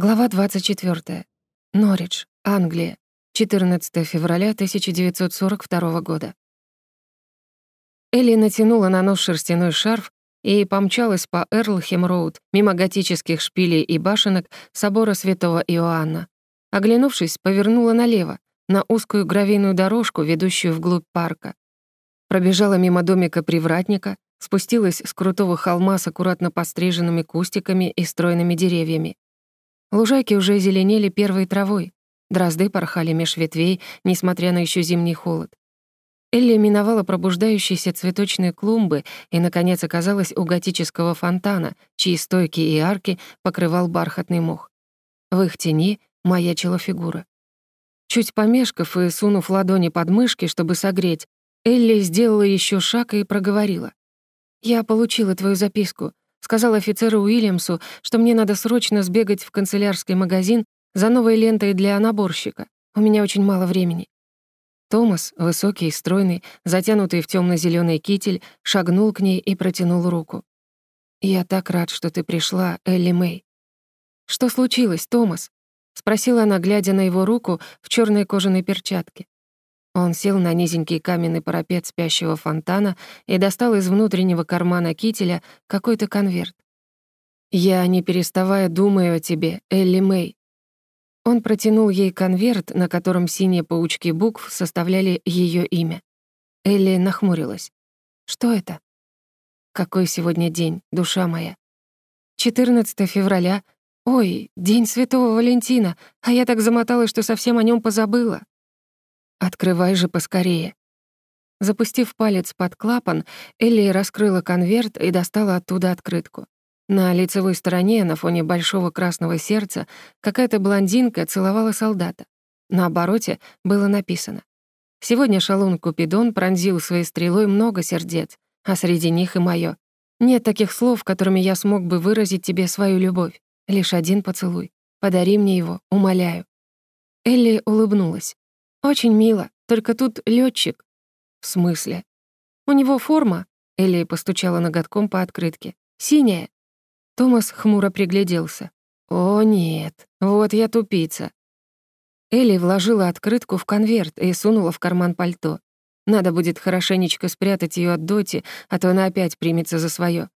Глава 24. Норридж, Англия. 14 февраля 1942 года. Элли натянула на нос шерстяной шарф и помчалась по Эрлхем-роуд, мимо готических шпилей и башенок собора святого Иоанна. Оглянувшись, повернула налево, на узкую гравийную дорожку, ведущую вглубь парка. Пробежала мимо домика привратника, спустилась с крутого холма с аккуратно постриженными кустиками и стройными деревьями. Лужайки уже зеленели первой травой. Дрозды порхали меж ветвей, несмотря на еще зимний холод. Элли миновала пробуждающиеся цветочные клумбы и, наконец, оказалась у готического фонтана, чьи стойки и арки покрывал бархатный мох. В их тени маячила фигура. Чуть помешков и сунув ладони под мышки, чтобы согреть, Элли сделала еще шаг и проговорила. «Я получила твою записку. Сказал офицеру Уильямсу, что мне надо срочно сбегать в канцелярский магазин за новой лентой для наборщика. У меня очень мало времени. Томас, высокий и стройный, затянутый в темно зеленый китель, шагнул к ней и протянул руку. «Я так рад, что ты пришла, Элли Мэй». «Что случилось, Томас?» — спросила она, глядя на его руку в черной кожаной перчатке. Он сел на низенький каменный парапет спящего фонтана и достал из внутреннего кармана кителя какой-то конверт. «Я, не переставая, думаю о тебе, Элли Мэй». Он протянул ей конверт, на котором синие паучки букв составляли ее имя. Элли нахмурилась. «Что это?» «Какой сегодня день, душа моя?» «14 февраля. Ой, день Святого Валентина, а я так замоталась, что совсем о нем позабыла». «Открывай же поскорее». Запустив палец под клапан, Элли раскрыла конверт и достала оттуда открытку. На лицевой стороне, на фоне большого красного сердца, какая-то блондинка целовала солдата. На обороте было написано. «Сегодня шалун Купидон пронзил своей стрелой много сердец, а среди них и моё. Нет таких слов, которыми я смог бы выразить тебе свою любовь. Лишь один поцелуй. Подари мне его, умоляю». Элли улыбнулась. «Очень мило, только тут летчик. «В смысле?» «У него форма», — Элли постучала ноготком по открытке. «Синяя». Томас хмуро пригляделся. «О, нет, вот я тупица». Элли вложила открытку в конверт и сунула в карман пальто. Надо будет хорошенечко спрятать ее от Доти, а то она опять примется за свое.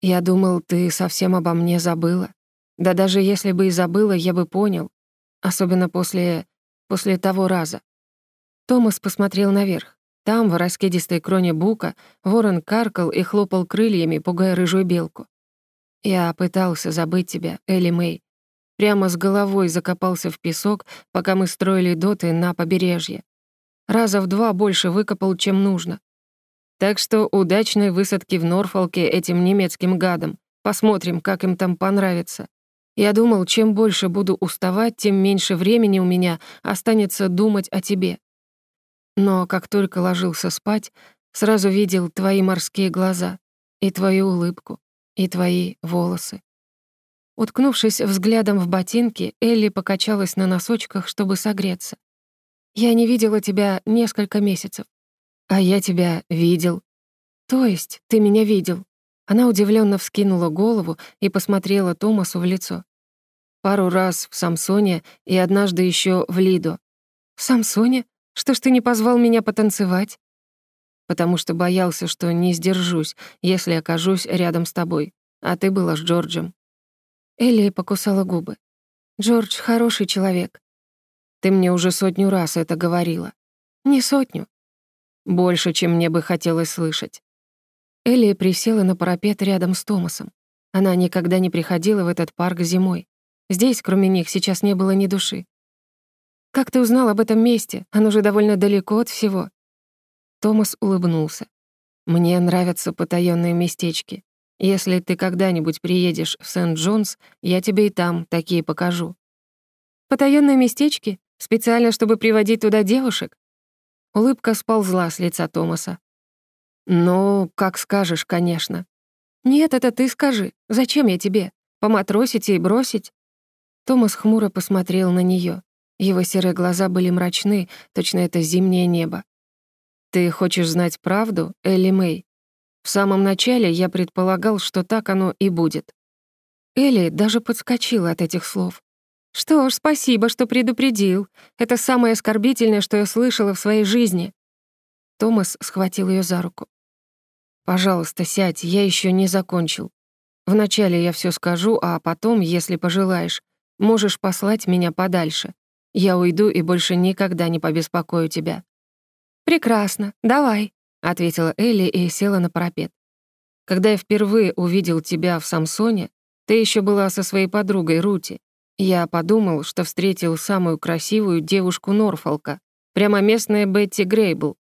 Я думал, ты совсем обо мне забыла. Да даже если бы и забыла, я бы понял. Особенно после после того раза. Томас посмотрел наверх. Там, в раскидистой кроне бука, ворон каркал и хлопал крыльями, пугая рыжую белку. Я пытался забыть тебя, Элли Мэй. Прямо с головой закопался в песок, пока мы строили доты на побережье. Раза в два больше выкопал, чем нужно. Так что удачной высадки в Норфолке этим немецким гадам. Посмотрим, как им там понравится. Я думал, чем больше буду уставать, тем меньше времени у меня останется думать о тебе. Но как только ложился спать, сразу видел твои морские глаза, и твою улыбку, и твои волосы. Уткнувшись взглядом в ботинки, Элли покачалась на носочках, чтобы согреться. «Я не видела тебя несколько месяцев. А я тебя видел. То есть ты меня видел?» Она удивленно вскинула голову и посмотрела Томасу в лицо. Пару раз в Самсоне и однажды еще в Лидо. «В Самсоне? Что ж ты не позвал меня потанцевать?» «Потому что боялся, что не сдержусь, если окажусь рядом с тобой. А ты была с Джорджем». Элли покусала губы. «Джордж хороший человек». «Ты мне уже сотню раз это говорила». «Не сотню». «Больше, чем мне бы хотелось слышать». Элли присела на парапет рядом с Томасом. Она никогда не приходила в этот парк зимой. Здесь, кроме них, сейчас не было ни души. «Как ты узнал об этом месте? Оно же довольно далеко от всего». Томас улыбнулся. «Мне нравятся потаённые местечки. Если ты когда-нибудь приедешь в Сент-Джонс, я тебе и там такие покажу». «Потаённые местечки? Специально, чтобы приводить туда девушек?» Улыбка сползла с лица Томаса. «Ну, как скажешь, конечно». «Нет, это ты скажи. Зачем я тебе? Поматросить и бросить?» Томас хмуро посмотрел на неё. Его серые глаза были мрачны, точно это зимнее небо. «Ты хочешь знать правду, Элли Мэй?» В самом начале я предполагал, что так оно и будет. Элли даже подскочила от этих слов. «Что ж, спасибо, что предупредил. Это самое оскорбительное, что я слышала в своей жизни». Томас схватил ее за руку. «Пожалуйста, сядь, я еще не закончил. Вначале я все скажу, а потом, если пожелаешь, можешь послать меня подальше. Я уйду и больше никогда не побеспокою тебя». «Прекрасно, давай», — ответила Элли и села на парапет. «Когда я впервые увидел тебя в Самсоне, ты еще была со своей подругой Рути. Я подумал, что встретил самую красивую девушку Норфолка, прямо местная Бетти Грейбл.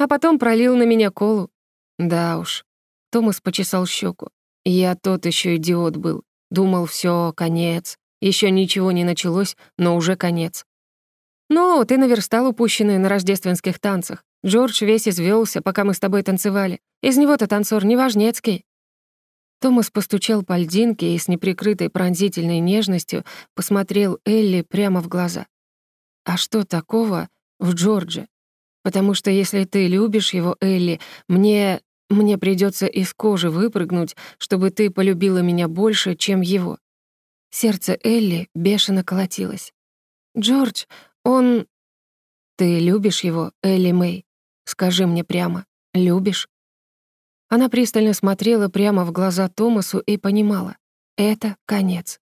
А потом пролил на меня колу. Да уж. Томас почесал щеку. Я тот еще идиот был. Думал, все, конец. Еще ничего не началось, но уже конец. «Ну, ты наверстал упущенные на рождественских танцах. Джордж весь извелся, пока мы с тобой танцевали. Из него-то танцор неважнецкий». Томас постучал по льдинке и с неприкрытой пронзительной нежностью посмотрел Элли прямо в глаза. «А что такого в Джордже? Потому что если ты любишь его, Элли, мне... мне придется из кожи выпрыгнуть, чтобы ты полюбила меня больше, чем его. Сердце Элли бешено колотилось. «Джордж, он...» «Ты любишь его, Элли Мэй? Скажи мне прямо, любишь?» Она пристально смотрела прямо в глаза Томасу и понимала — это конец.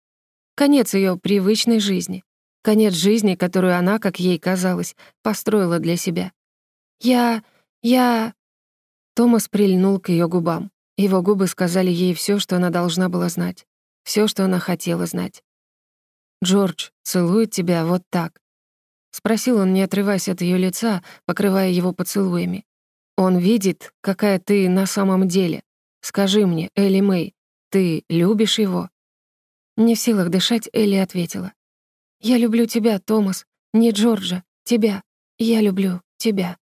Конец ее привычной жизни. Конец жизни, которую она, как ей казалось, построила для себя. «Я... я...» Томас прильнул к ее губам. Его губы сказали ей все, что она должна была знать все, что она хотела знать. «Джордж целует тебя вот так?» — спросил он, не отрываясь от ее лица, покрывая его поцелуями. «Он видит, какая ты на самом деле. Скажи мне, Элли Мэй, ты любишь его?» Не в силах дышать, Элли ответила. «Я люблю тебя, Томас, не Джорджа, тебя. Я люблю тебя».